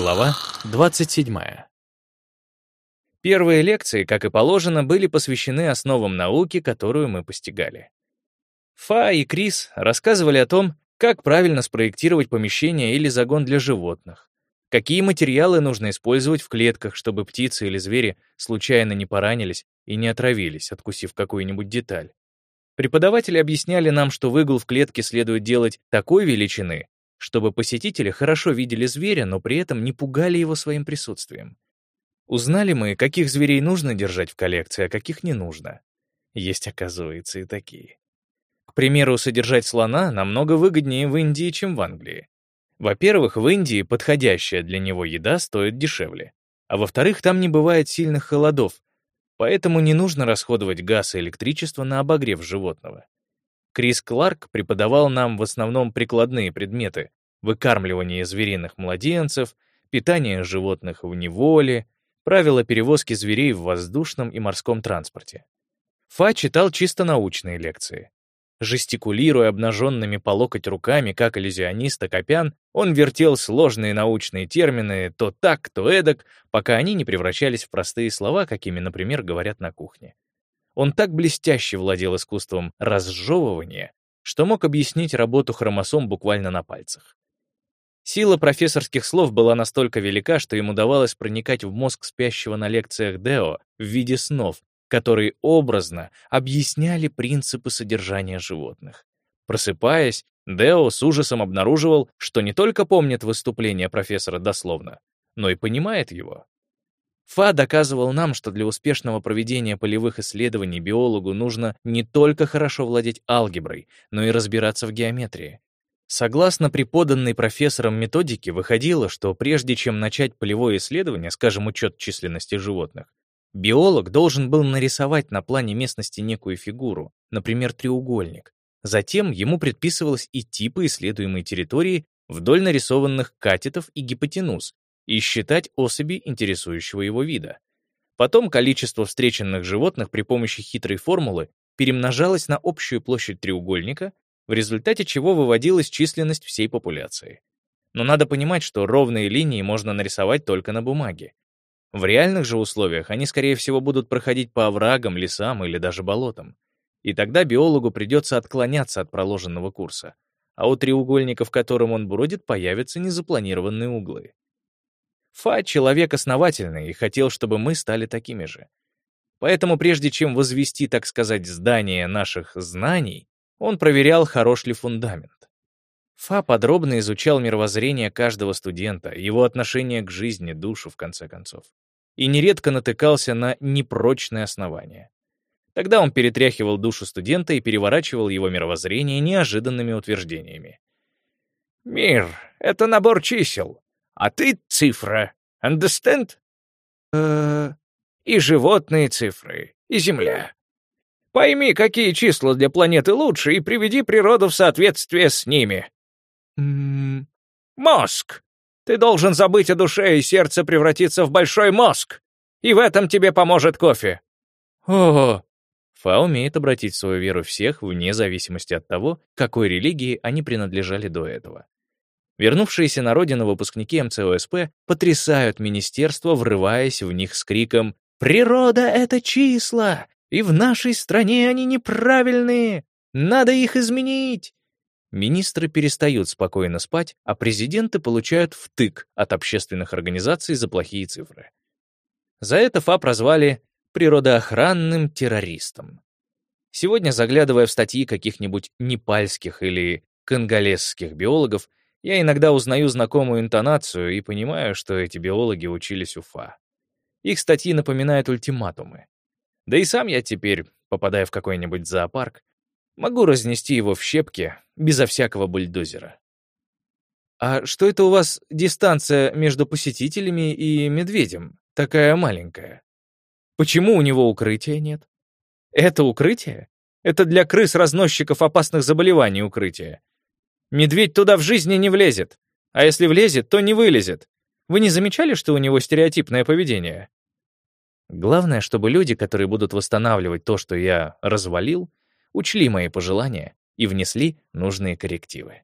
Глава 27. Первые лекции, как и положено, были посвящены основам науки, которую мы постигали. Фа и Крис рассказывали о том, как правильно спроектировать помещение или загон для животных, какие материалы нужно использовать в клетках, чтобы птицы или звери случайно не поранились и не отравились, откусив какую-нибудь деталь. Преподаватели объясняли нам, что выгул в клетке следует делать такой величины, чтобы посетители хорошо видели зверя, но при этом не пугали его своим присутствием. Узнали мы, каких зверей нужно держать в коллекции, а каких не нужно. Есть, оказывается, и такие. К примеру, содержать слона намного выгоднее в Индии, чем в Англии. Во-первых, в Индии подходящая для него еда стоит дешевле. А во-вторых, там не бывает сильных холодов, поэтому не нужно расходовать газ и электричество на обогрев животного. Крис Кларк преподавал нам в основном прикладные предметы — выкармливание звериных младенцев, питание животных в неволе, правила перевозки зверей в воздушном и морском транспорте. Фа читал чисто научные лекции. Жестикулируя обнаженными по локоть руками, как иллюзионист Акопян, он вертел сложные научные термины то так, то эдак, пока они не превращались в простые слова, какими, например, говорят на кухне. Он так блестяще владел искусством разжевывания, что мог объяснить работу хромосом буквально на пальцах. Сила профессорских слов была настолько велика, что ему давалось проникать в мозг спящего на лекциях Део в виде снов, которые образно объясняли принципы содержания животных. Просыпаясь, Део с ужасом обнаруживал, что не только помнит выступление профессора дословно, но и понимает его. Фа доказывал нам, что для успешного проведения полевых исследований биологу нужно не только хорошо владеть алгеброй, но и разбираться в геометрии. Согласно преподанной профессором методике, выходило, что прежде чем начать полевое исследование, скажем, учет численности животных, биолог должен был нарисовать на плане местности некую фигуру, например, треугольник. Затем ему предписывалось идти по исследуемой территории вдоль нарисованных катетов и гипотенуз, и считать особи интересующего его вида. Потом количество встреченных животных при помощи хитрой формулы перемножалось на общую площадь треугольника, в результате чего выводилась численность всей популяции. Но надо понимать, что ровные линии можно нарисовать только на бумаге. В реальных же условиях они, скорее всего, будут проходить по оврагам, лесам или даже болотам. И тогда биологу придется отклоняться от проложенного курса, а у треугольника, в котором он бродит, появятся незапланированные углы. Фа — человек основательный и хотел, чтобы мы стали такими же. Поэтому прежде чем возвести, так сказать, здание наших знаний, он проверял, хорош ли фундамент. Фа подробно изучал мировоззрение каждого студента, его отношение к жизни, душу, в конце концов. И нередко натыкался на непрочные основания. Тогда он перетряхивал душу студента и переворачивал его мировоззрение неожиданными утверждениями. «Мир — это набор чисел, а ты — цифра. Understand? Э, и животные цифры, и Земля. Пойми, какие числа для планеты лучше, и приведи природу в соответствие с ними. Мозг. Ты должен забыть о душе, и сердце превратиться в большой мозг. И в этом тебе поможет кофе. О, Фа умеет обратить свою веру всех вне зависимости от того, какой религии они принадлежали до этого. Вернувшиеся на родину выпускники МЦОСП потрясают министерство, врываясь в них с криком «Природа — это числа, и в нашей стране они неправильные! Надо их изменить!» Министры перестают спокойно спать, а президенты получают втык от общественных организаций за плохие цифры. За это ФА прозвали природоохранным террористом. Сегодня, заглядывая в статьи каких-нибудь непальских или конголезских биологов, я иногда узнаю знакомую интонацию и понимаю, что эти биологи учились у ФА. Их статьи напоминают ультиматумы. Да и сам я теперь, попадая в какой-нибудь зоопарк, могу разнести его в щепки безо всякого бульдозера. А что это у вас дистанция между посетителями и медведем такая маленькая? Почему у него укрытия нет? Это укрытие? Это для крыс-разносчиков опасных заболеваний укрытие. Медведь туда в жизни не влезет. А если влезет, то не вылезет. Вы не замечали, что у него стереотипное поведение? Главное, чтобы люди, которые будут восстанавливать то, что я развалил, учли мои пожелания и внесли нужные коррективы.